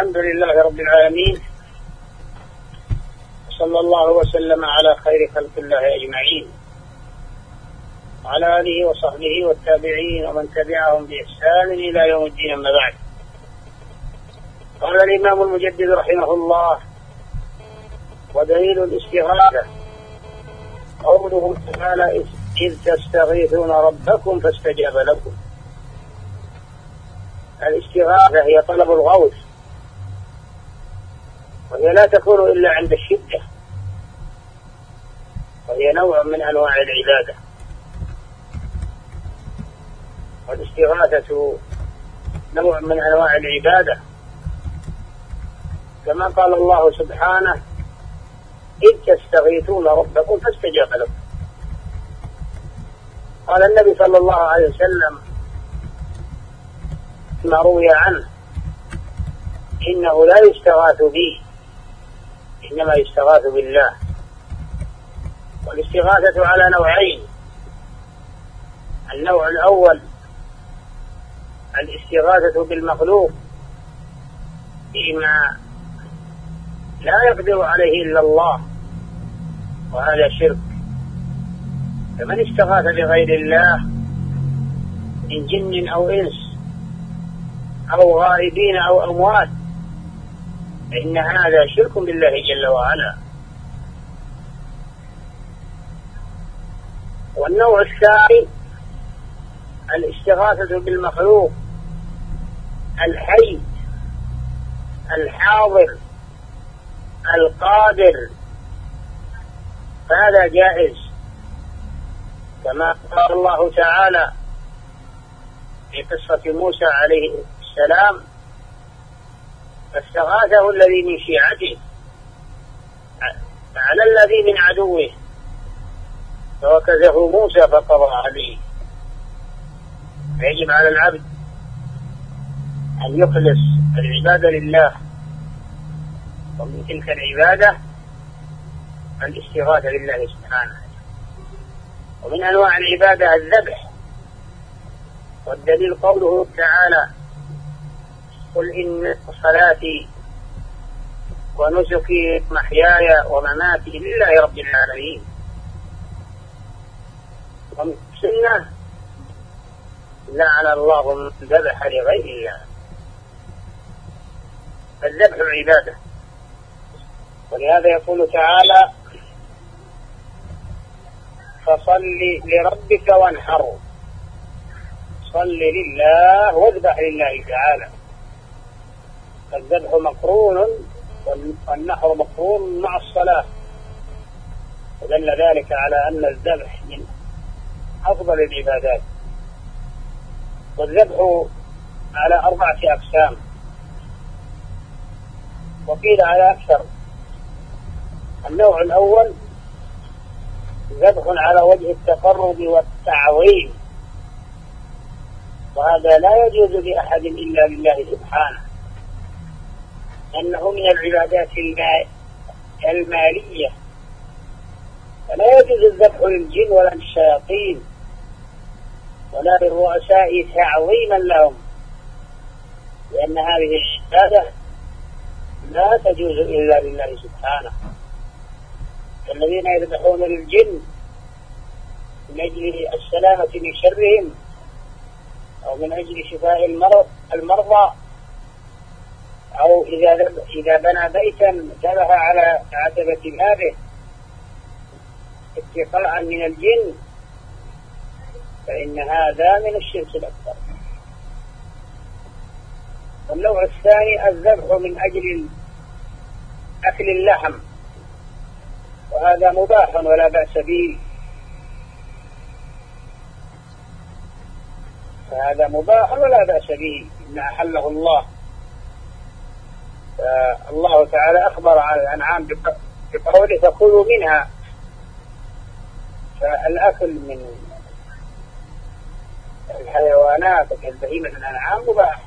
الحمد لله رب العالمين. صلى الله وسلم على خير خلق الله أجمعين. وعلى آله وصحبه والتابعين ومن تبعهم بإحسان إلى يوم الدين أما بعد. قال الإمام المجدد رحمه الله ودليل الاستغاثة. قوله تعالى إذ تستغيثون ربكم فاستجاب لكم. الاستغاثة هي طلب الغوث. وهي لا تكون إلا عند الشدة. وهي نوع من أنواع العبادة. والاستغاثة نوع من أنواع العبادة. كما قال الله سبحانه إذ تستغيثون ربكم فاستجاب لكم. قال النبي صلى الله عليه وسلم ما روي عنه إنه لا يستغاث بي إنما يستغاث بالله والاستغاثة على نوعين. النوع الأول الاستغاثة بالمخلوق فيما لا يقدر عليه إلا الله وهذا شرك. فمن استغاث بغير الله من جن أو إنس أو غائبين أو أموات فإن هذا شرك بالله جل وعلا. والنوع الثاني الاستغاثة بالمخلوق الحي الحاضر القادر. فهذا جائز. كما قال الله تعالى في قصة موسى عليه السلام فاستغاثه الذي من شيعته. على الذي من عدوه. فوكزه موسى فقضى عليه فيجب على العبد أن يخلص العبادة لله. ومن تلك العبادة الاستغاثة لله سبحانه ومن أنواع العبادة الذبح. والدليل قوله تعالى قل إن صلاتي ونسكي محياي ومماتي لله رب العالمين. السنة لعن الله من ذبح لغير الله. الذبح عبادة. ولهذا يقول تعالى فصل لربك وانحر. صل لله واذبح لله تعالى. الذبح مقرون والنحر مقرون مع الصلاة. ودل ذلك على أن الذبح من أفضل العبادات. والذبح على أربعة أقسام. وقيل على أكثر. النوع الأول ذبح على وجه التقرب والتعظيم. وهذا لا يجوز لأحد إلا لله سبحانه. أنه من العبادات المالية. فلا يجوز الذبح للجن ولا للشياطين ولا للرؤساء تعظيما لهم لأن هذه العبادة لا تجوز إلا لله سبحانه. الذين يذبحون للجن من أجل السلامة من شرهم أو من أجل شفاء المرض المرضى أو إذا إذا بنى بيتا ذبح على عتبة بابه اتقاء من الجن فإن هذا من الشرك الأكبر. والنوع الثاني الذبح من أجل أكل اللحم. وهذا مباح ولا بأس به. فهذا مباح ولا بأس به. إن أحله الله. الله تعالى أخبر عن الأنعام بقوله فكلوا منها. فالأكل من الحيوانات كالبهيمة الأنعام مباح.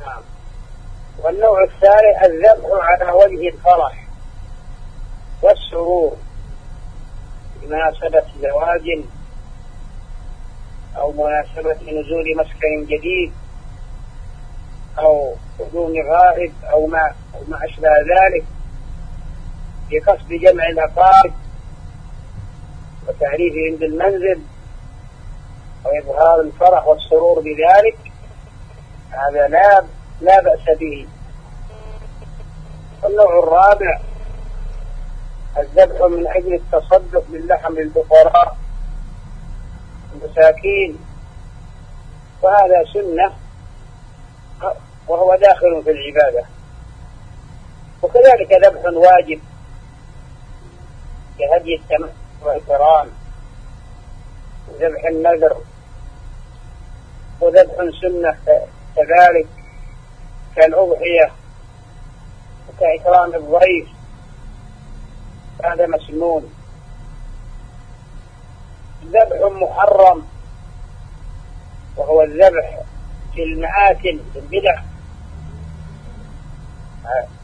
نعم. والنوع الثالث الذبح على وجه الفرح والسرور بمناسبة زواج أو مناسبة نزول مسكن جديد. أو بدون غائب أو ما أو ما أشبه ذلك بقصد جمع الأقارب وتعريفهم بالمنزل وإظهار الفرح والسرور بذلك هذا لا لا بأس به. النوع الرابع الذبح من أجل التصدق باللحم للفقراء المساكين وهذا سنة وهو داخل في العبادة. وكذلك ذبح واجب كهدي التمثل والكرام وذبح النذر وذبح سنة كذلك كالأضحية وكإكرام الضيف. هذا مسنون. ذبح محرم وهو الذبح في المآكل في البدع.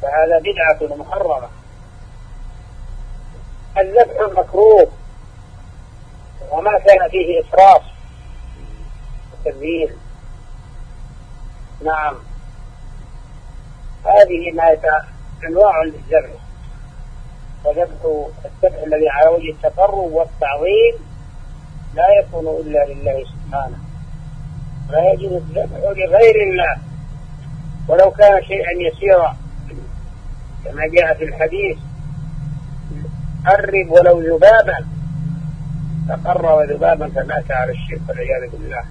فهذا بدعة محرمة الذبح المكروه وما كان فيه إسراف وتبذير نعم. هذه ما أنواع للذبح. وذبح الذبح الذي على وجه التقرب والتعظيم لا يكون إلا لله سبحانه. لا يجوز الذبح لغير الله. ولو كان شيئا يسيرا. كما جاء في الحديث قرب ولو ذبابا. فقرب ذبابا فمات على الشرك والعياذ بالله.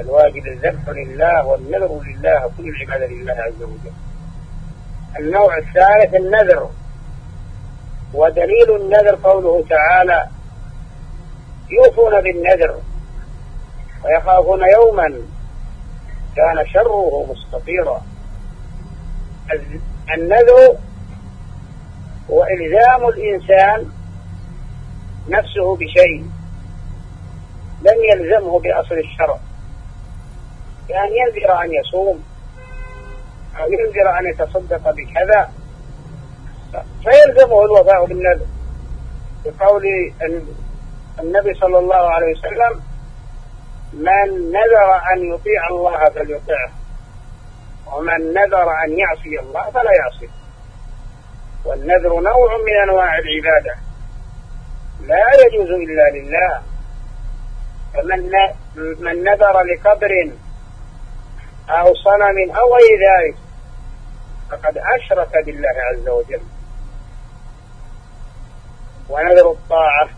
الواجب الذبح لله والنذر لله وكل العبادة لله عز وجل. النوع الثالث النذر. ودليل النذر قوله تعالى يوفون بالنذر ويخافون يوما كان شره مستطيرا. النذر هو إلزام الإنسان نفسه بشيء لم يلزمه بأصل الشرع. كان ينذر أن يصوم أو ينذر أن يتصدق بكذا فيلزمه الوفاء بالنذر. بقول النبي صلى الله عليه وسلم من نذر أن يطيع الله فليطيعه. ومن نذر أن يعصي الله فلا يعصيه والنذر نوع من أنواع العبادة. لا يجوز إلا لله. فمن من نذر لقبر أو صنم أو غير ذلك فقد أشرك بالله عز وجل. ونذر الطاعة.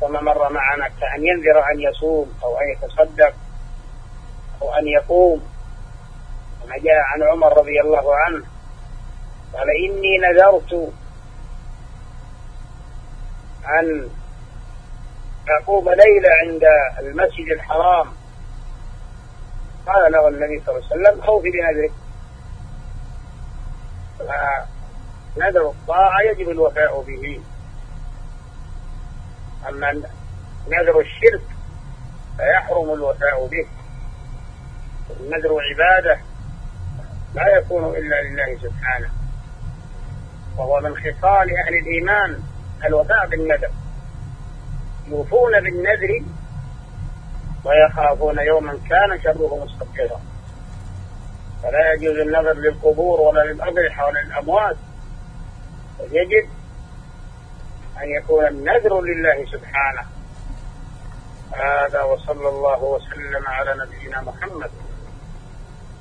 كما مر معنا كأن ينذر أن يصوم أو أن يتصدق أو أن يقوم. كما جاء عن عمر رضي الله عنه. قال إني نذرت أن أقوم ليلة عند المسجد الحرام. قال له النبي صلى الله عليه وسلم أوفي بنذرك. فنذر الطاعة يجب الوفاء به. أما نذر الشرك فيحرم الوفاء به. النذر عبادة لا يكون إلا لله سبحانه. وهو من خصال أهل الإيمان الوفاء بالنذر. يوفون بالنذر ويخافون يوما كان شره مستقرا. فلا يجوز النظر للقبور ولا للأضرحة ولا للأموات. يجب أن يكون النذر لله سبحانه. هذا وصلى الله وسلم على نبينا محمد.